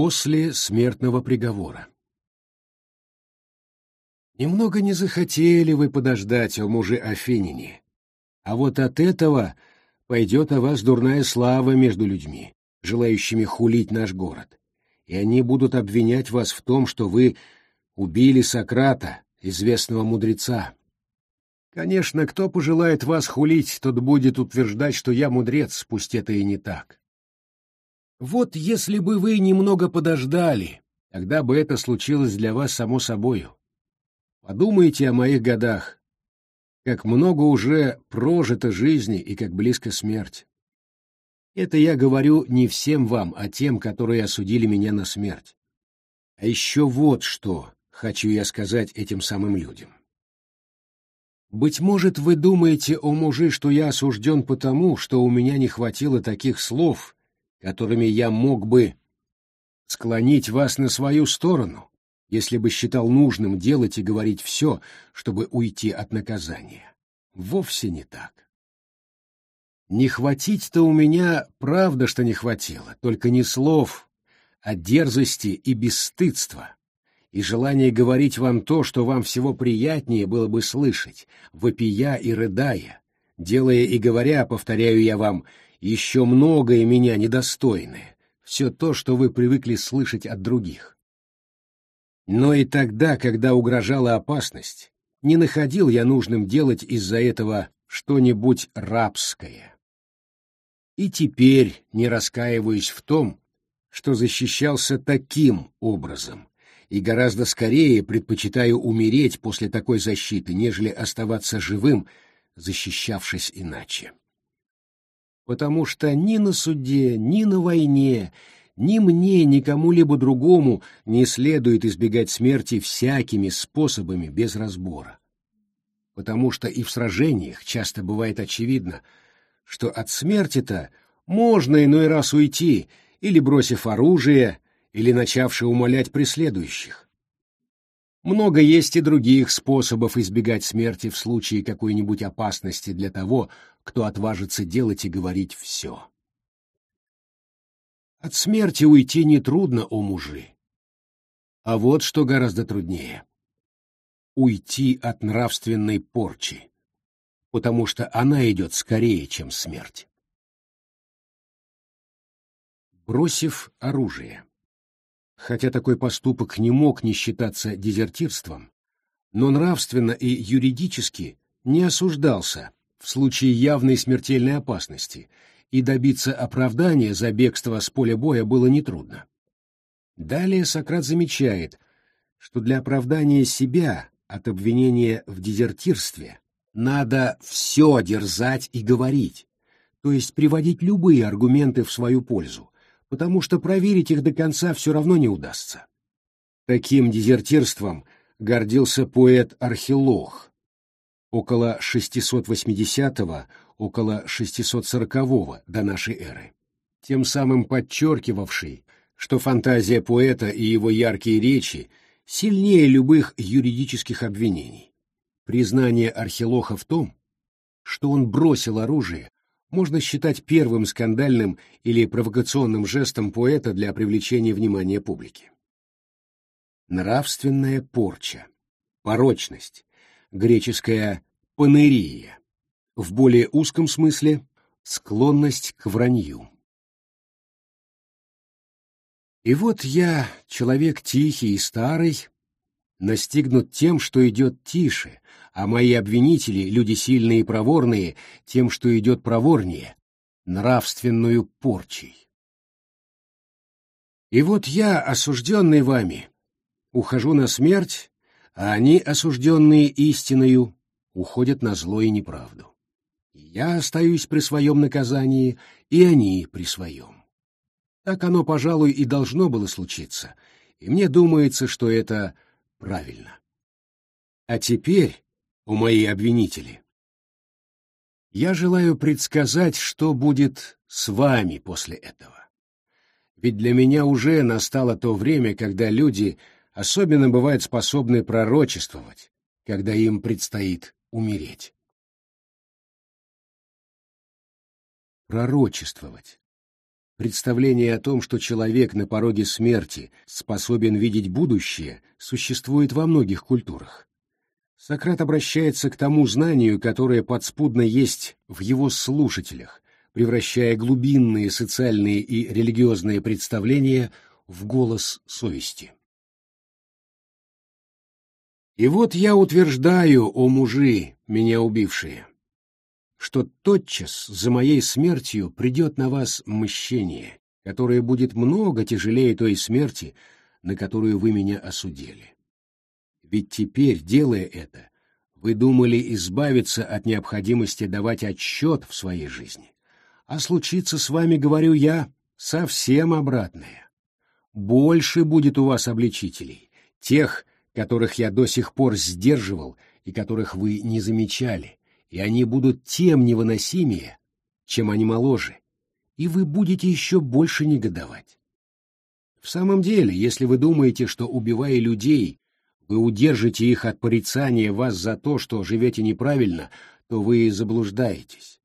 После смертного приговора. Немного не захотели вы подождать, о муже Афинине, а вот от этого пойдет о вас дурная слава между людьми, желающими хулить наш город, и они будут обвинять вас в том, что вы убили Сократа, известного мудреца. Конечно, кто пожелает вас хулить, тот будет утверждать, что я мудрец, пусть это и не так. Вот если бы вы немного подождали, тогда бы это случилось для вас само собою. Подумайте о моих годах, как много уже прожито жизни и как близко смерть. Это я говорю не всем вам, а тем, которые осудили меня на смерть. А еще вот что хочу я сказать этим самым людям. Быть может, вы думаете, о мужи, что я осужден потому, что у меня не хватило таких слов, которыми я мог бы склонить вас на свою сторону, если бы считал нужным делать и говорить все, чтобы уйти от наказания. Вовсе не так. Не хватить-то у меня, правда, что не хватило, только не слов, а дерзости и бесстыдства, и желание говорить вам то, что вам всего приятнее было бы слышать, вопия и рыдая, делая и говоря, повторяю я вам, еще многое меня недостойное, все то, что вы привыкли слышать от других. Но и тогда, когда угрожала опасность, не находил я нужным делать из-за этого что-нибудь рабское. И теперь не раскаиваюсь в том, что защищался таким образом, и гораздо скорее предпочитаю умереть после такой защиты, нежели оставаться живым, защищавшись иначе потому что ни на суде, ни на войне, ни мне, ни кому-либо другому не следует избегать смерти всякими способами без разбора. Потому что и в сражениях часто бывает очевидно, что от смерти-то можно иной раз уйти, или бросив оружие, или начавши умолять преследующих. Много есть и других способов избегать смерти в случае какой-нибудь опасности для того, кто отважится делать и говорить все. От смерти уйти нетрудно, о мужи. А вот что гораздо труднее — уйти от нравственной порчи, потому что она идет скорее, чем смерть. Бросив оружие. Хотя такой поступок не мог не считаться дезертирством, но нравственно и юридически не осуждался в случае явной смертельной опасности, и добиться оправдания за бегство с поля боя было нетрудно. Далее Сократ замечает, что для оправдания себя от обвинения в дезертирстве надо все дерзать и говорить, то есть приводить любые аргументы в свою пользу, потому что проверить их до конца все равно не удастся. Таким дезертирством гордился поэт Архилох, около 680-го, около 640-го до нашей эры, тем самым подчеркивавший, что фантазия поэта и его яркие речи сильнее любых юридических обвинений. Признание Архилоха в том, что он бросил оружие, можно считать первым скандальным или провокационным жестом поэта для привлечения внимания публики. Нравственная порча, порочность, греческая «панерия», в более узком смысле склонность к вранью. И вот я, человек тихий и старый, настигнут тем, что идет тише, а мои обвинители, люди сильные и проворные, тем, что идет проворнее, нравственную порчей. И вот я, осужденный вами, ухожу на смерть, а они, осужденные истиною, уходят на зло и неправду. Я остаюсь при своем наказании, и они при своем. Так оно, пожалуй, и должно было случиться, и мне думается, что это правильно. А теперь, у мои обвинители, я желаю предсказать, что будет с вами после этого. Ведь для меня уже настало то время, когда люди особенно бывают способны пророчествовать, когда им предстоит умереть. Пророчествовать. Представление о том, что человек на пороге смерти способен видеть будущее, существует во многих культурах. Сократ обращается к тому знанию, которое подспудно есть в его слушателях, превращая глубинные социальные и религиозные представления в голос совести. И вот я утверждаю, о мужи, меня убившие, что тотчас за моей смертью придет на вас мщение, которое будет много тяжелее той смерти, на которую вы меня осудили. Ведь теперь, делая это, вы думали избавиться от необходимости давать отчет в своей жизни. А случится с вами, говорю я, совсем обратное. Больше будет у вас обличителей, тех, которых я до сих пор сдерживал и которых вы не замечали, и они будут тем невыносимее, чем они моложе, и вы будете еще больше негодовать. В самом деле, если вы думаете, что, убивая людей, вы удержите их от порицания вас за то, что живете неправильно, то вы заблуждаетесь.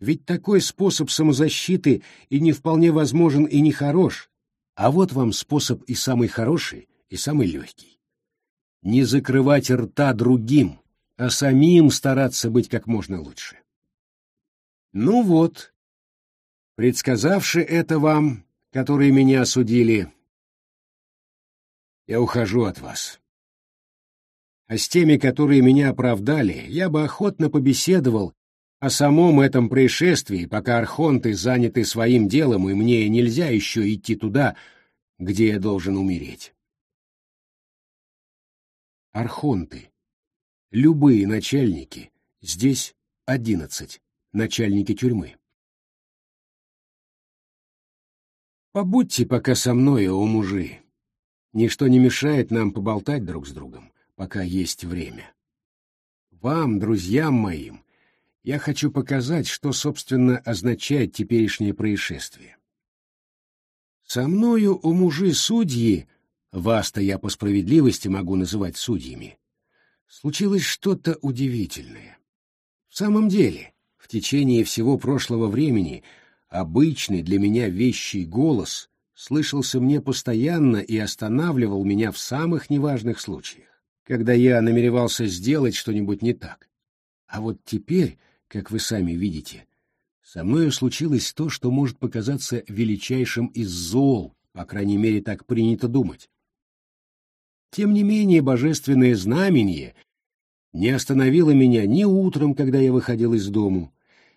Ведь такой способ самозащиты и не вполне возможен, и не хорош, а вот вам способ и самый хороший, и самый легкий не закрывать рта другим, а самим стараться быть как можно лучше. Ну вот, предсказавши это вам, которые меня осудили, я ухожу от вас. А с теми, которые меня оправдали, я бы охотно побеседовал о самом этом происшествии, пока архонты заняты своим делом, и мне нельзя еще идти туда, где я должен умереть архонты. Любые начальники, здесь одиннадцать, начальники тюрьмы. Побудьте пока со мной, о мужи. Ничто не мешает нам поболтать друг с другом, пока есть время. Вам, друзьям моим, я хочу показать, что, собственно, означает теперешнее происшествие. Со мною, о мужи судьи, вас-то я по справедливости могу называть судьями, случилось что-то удивительное. В самом деле, в течение всего прошлого времени обычный для меня вещий голос слышался мне постоянно и останавливал меня в самых неважных случаях, когда я намеревался сделать что-нибудь не так. А вот теперь, как вы сами видите, со мною случилось то, что может показаться величайшим из зол, по крайней мере, так принято думать. Тем не менее, божественное знамение не остановило меня ни утром, когда я выходил из дому,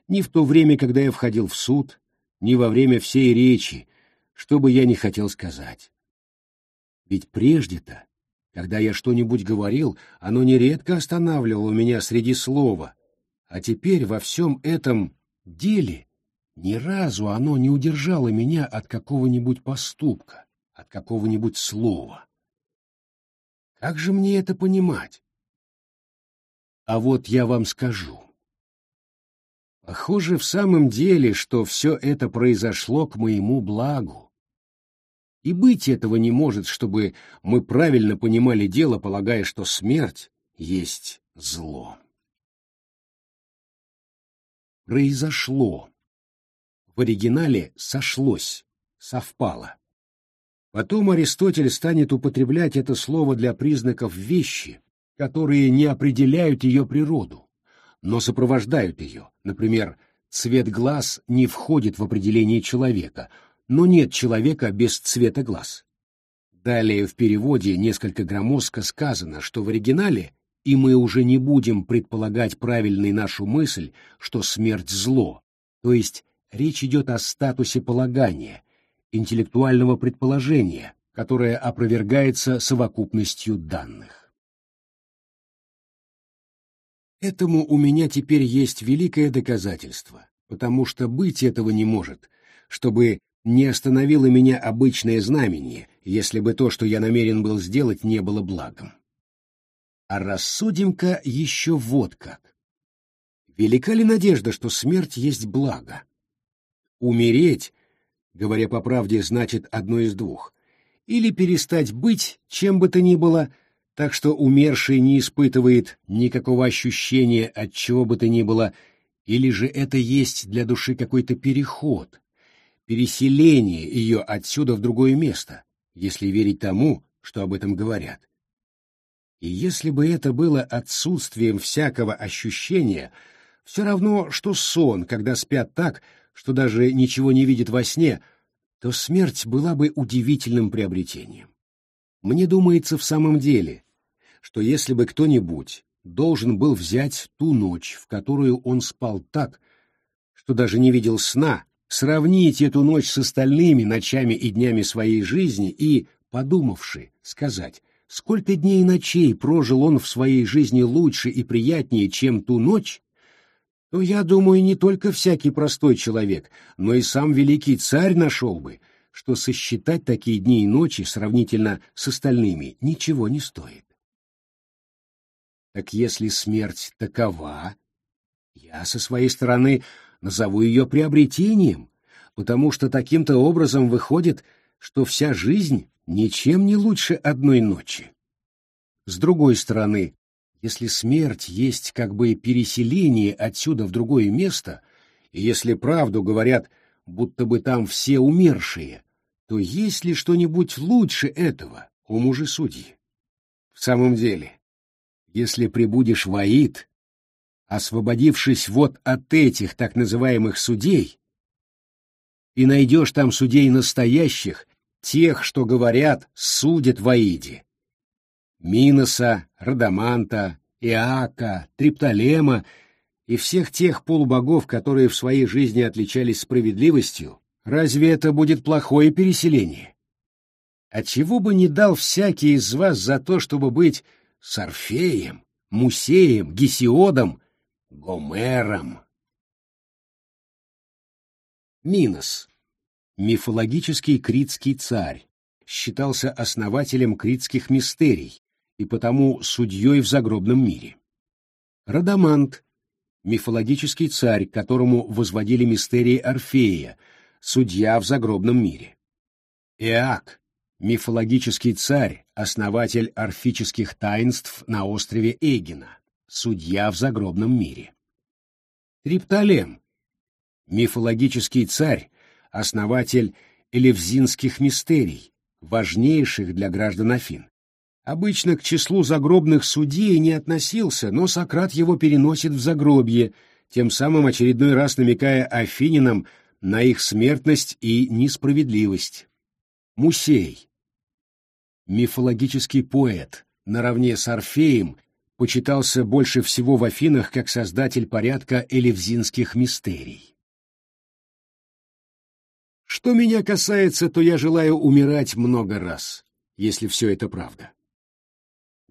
ни в то время, когда я входил в суд, ни во время всей речи, что бы я ни хотел сказать. Ведь прежде-то, когда я что-нибудь говорил, оно нередко останавливало меня среди слова, а теперь во всем этом деле ни разу оно не удержало меня от какого-нибудь поступка, от какого-нибудь слова. Как же мне это понимать? А вот я вам скажу. Похоже в самом деле, что все это произошло к моему благу. И быть этого не может, чтобы мы правильно понимали дело, полагая, что смерть есть зло. Произошло. В оригинале сошлось, совпало. Потом Аристотель станет употреблять это слово для признаков вещи, которые не определяют ее природу, но сопровождают ее. Например, цвет глаз не входит в определение человека, но нет человека без цвета глаз. Далее в переводе несколько громоздко сказано, что в оригинале, и мы уже не будем предполагать правильной нашу мысль, что смерть зло, то есть речь идет о статусе полагания, интеллектуального предположения, которое опровергается совокупностью данных. Этому у меня теперь есть великое доказательство, потому что быть этого не может, чтобы не остановило меня обычное знамение, если бы то, что я намерен был сделать, не было благом. А рассудим-ка еще вот как. Велика ли надежда, что смерть есть благо? Умереть говоря по правде, значит одно из двух. Или перестать быть чем бы то ни было, так что умерший не испытывает никакого ощущения от чего бы то ни было, или же это есть для души какой-то переход, переселение ее отсюда в другое место, если верить тому, что об этом говорят. И если бы это было отсутствием всякого ощущения, все равно, что сон, когда спят так, что даже ничего не видят во сне, то смерть была бы удивительным приобретением. Мне думается в самом деле, что если бы кто-нибудь должен был взять ту ночь, в которую он спал так, что даже не видел сна, сравнить эту ночь с остальными ночами и днями своей жизни и, подумавши, сказать, сколько дней и ночей прожил он в своей жизни лучше и приятнее, чем ту ночь, то, я думаю, не только всякий простой человек, но и сам великий царь нашел бы, что сосчитать такие дни и ночи сравнительно с остальными ничего не стоит. Так если смерть такова, я со своей стороны назову ее приобретением, потому что таким-то образом выходит, что вся жизнь ничем не лучше одной ночи. С другой стороны, если смерть есть как бы переселение отсюда в другое место, и если правду говорят, будто бы там все умершие, то есть ли что-нибудь лучше этого у мужи судьи? В самом деле, если прибудешь в Аид, освободившись вот от этих так называемых судей, и найдешь там судей настоящих, тех, что говорят, судят в Аиде. Миноса, Радаманта, Иака, Триптолема и всех тех полубогов, которые в своей жизни отличались справедливостью, разве это будет плохое переселение? Отчего бы не дал всякий из вас за то, чтобы быть Сорфеем, Мусеем, Гесиодом, Гомером? Минос мифологический критский царь, считался основателем критских мистерий и потому судьей в загробном мире. Радамант — мифологический царь, которому возводили мистерии Орфея, судья в загробном мире. Эак — мифологический царь, основатель орфических таинств на острове Эгина, судья в загробном мире. Триптолем — мифологический царь, основатель элевзинских мистерий, важнейших для граждан Афин. Обычно к числу загробных судей не относился, но Сократ его переносит в загробье, тем самым очередной раз намекая афининам на их смертность и несправедливость. Мусей. Мифологический поэт, наравне с Орфеем, почитался больше всего в Афинах как создатель порядка элевзинских мистерий. Что меня касается, то я желаю умирать много раз, если все это правда.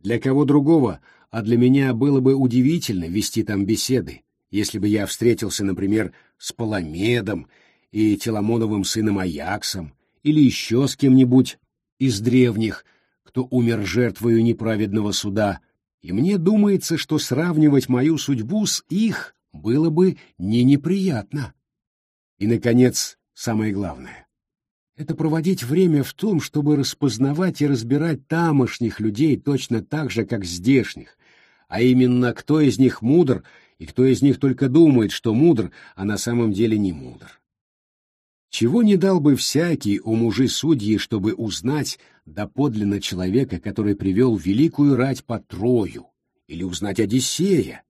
Для кого другого, а для меня было бы удивительно вести там беседы, если бы я встретился, например, с Паламедом и Теламоновым сыном Аяксом или еще с кем-нибудь из древних, кто умер жертвою неправедного суда, и мне думается, что сравнивать мою судьбу с их было бы не неприятно. И, наконец, самое главное. Это проводить время в том, чтобы распознавать и разбирать тамошних людей точно так же, как здешних, а именно кто из них мудр и кто из них только думает, что мудр, а на самом деле не мудр. Чего не дал бы всякий у мужи судьи, чтобы узнать доподлинно человека, который привел великую рать по Трою, или узнать Одиссея,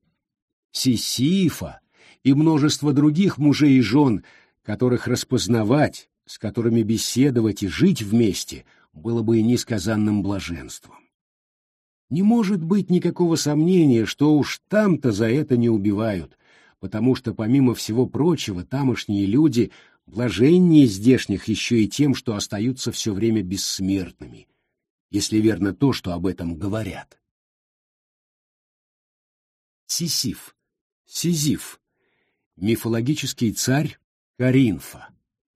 Сисифа и множество других мужей и жен, которых распознавать, с которыми беседовать и жить вместе было бы несказанным блаженством. Не может быть никакого сомнения, что уж там-то за это не убивают, потому что, помимо всего прочего, тамошние люди блаженнее здешних еще и тем, что остаются все время бессмертными, если верно то, что об этом говорят. Сисиф, Сизиф, мифологический царь, Каринфа,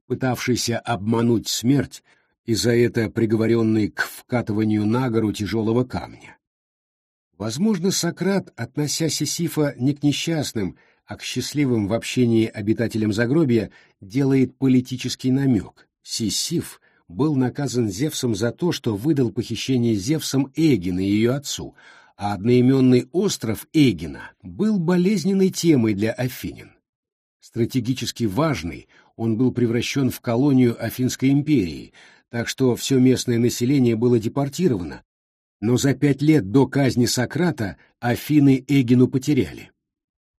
пытавшийся обмануть смерть и за это приговоренный к вкатыванию на гору тяжелого камня. Возможно, Сократ, относя Сисифа не к несчастным, а к счастливым в общении обитателям загробия, делает политический намек. Сисиф был наказан Зевсом за то, что выдал похищение Зевсом Эгина ее отцу, а одноименный остров Эгина был болезненной темой для афинин стратегически важный, он был превращен в колонию Афинской империи, так что все местное население было депортировано, но за пять лет до казни Сократа Афины Эгину потеряли.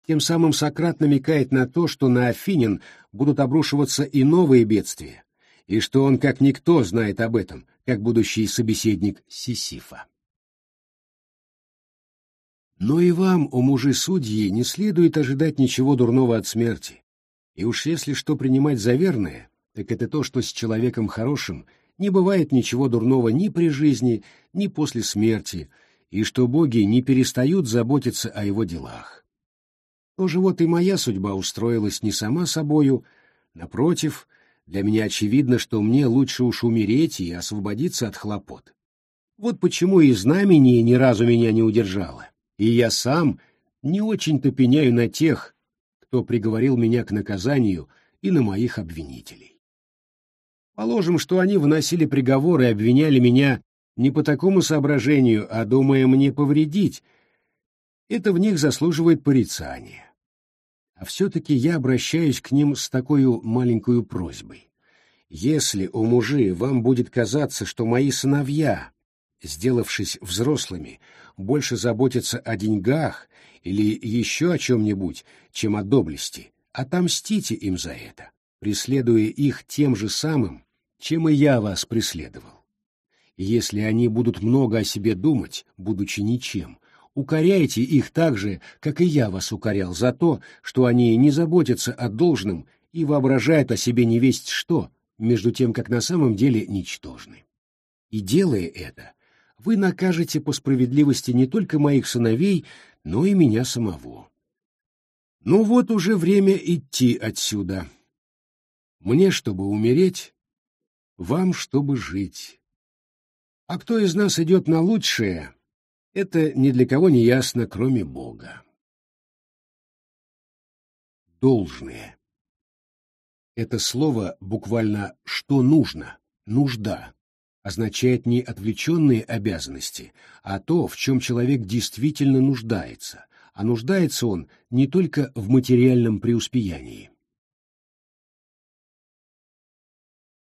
Тем самым Сократ намекает на то, что на Афинин будут обрушиваться и новые бедствия, и что он как никто знает об этом, как будущий собеседник Сисифа. Но и вам, о мужи судьи, не следует ожидать ничего дурного от смерти. И уж если что принимать за верное, так это то, что с человеком хорошим не бывает ничего дурного ни при жизни, ни после смерти, и что боги не перестают заботиться о его делах. Тоже вот и моя судьба устроилась не сама собою, напротив, для меня очевидно, что мне лучше уж умереть и освободиться от хлопот. Вот почему и знамение ни разу меня не удержало, и я сам не очень-то пеняю на тех, кто приговорил меня к наказанию и на моих обвинителей. Положим, что они выносили приговор и обвиняли меня не по такому соображению, а думая мне повредить. Это в них заслуживает порицания. А все-таки я обращаюсь к ним с такой маленькой просьбой. Если, у мужи, вам будет казаться, что мои сыновья, сделавшись взрослыми, больше заботятся о деньгах или еще о чем-нибудь, чем о доблести, отомстите им за это, преследуя их тем же самым, чем и я вас преследовал. если они будут много о себе думать, будучи ничем, укоряйте их так же, как и я вас укорял за то, что они не заботятся о должном и воображают о себе невесть что, между тем, как на самом деле ничтожны. И делая это, вы накажете по справедливости не только моих сыновей, но и меня самого. Ну вот уже время идти отсюда. Мне, чтобы умереть, вам, чтобы жить. А кто из нас идет на лучшее, это ни для кого не ясно, кроме Бога. Должное. Это слово буквально «что нужно», «нужда», означает не отвлеченные обязанности, а то, в чем человек действительно нуждается, а нуждается он не только в материальном преуспеянии.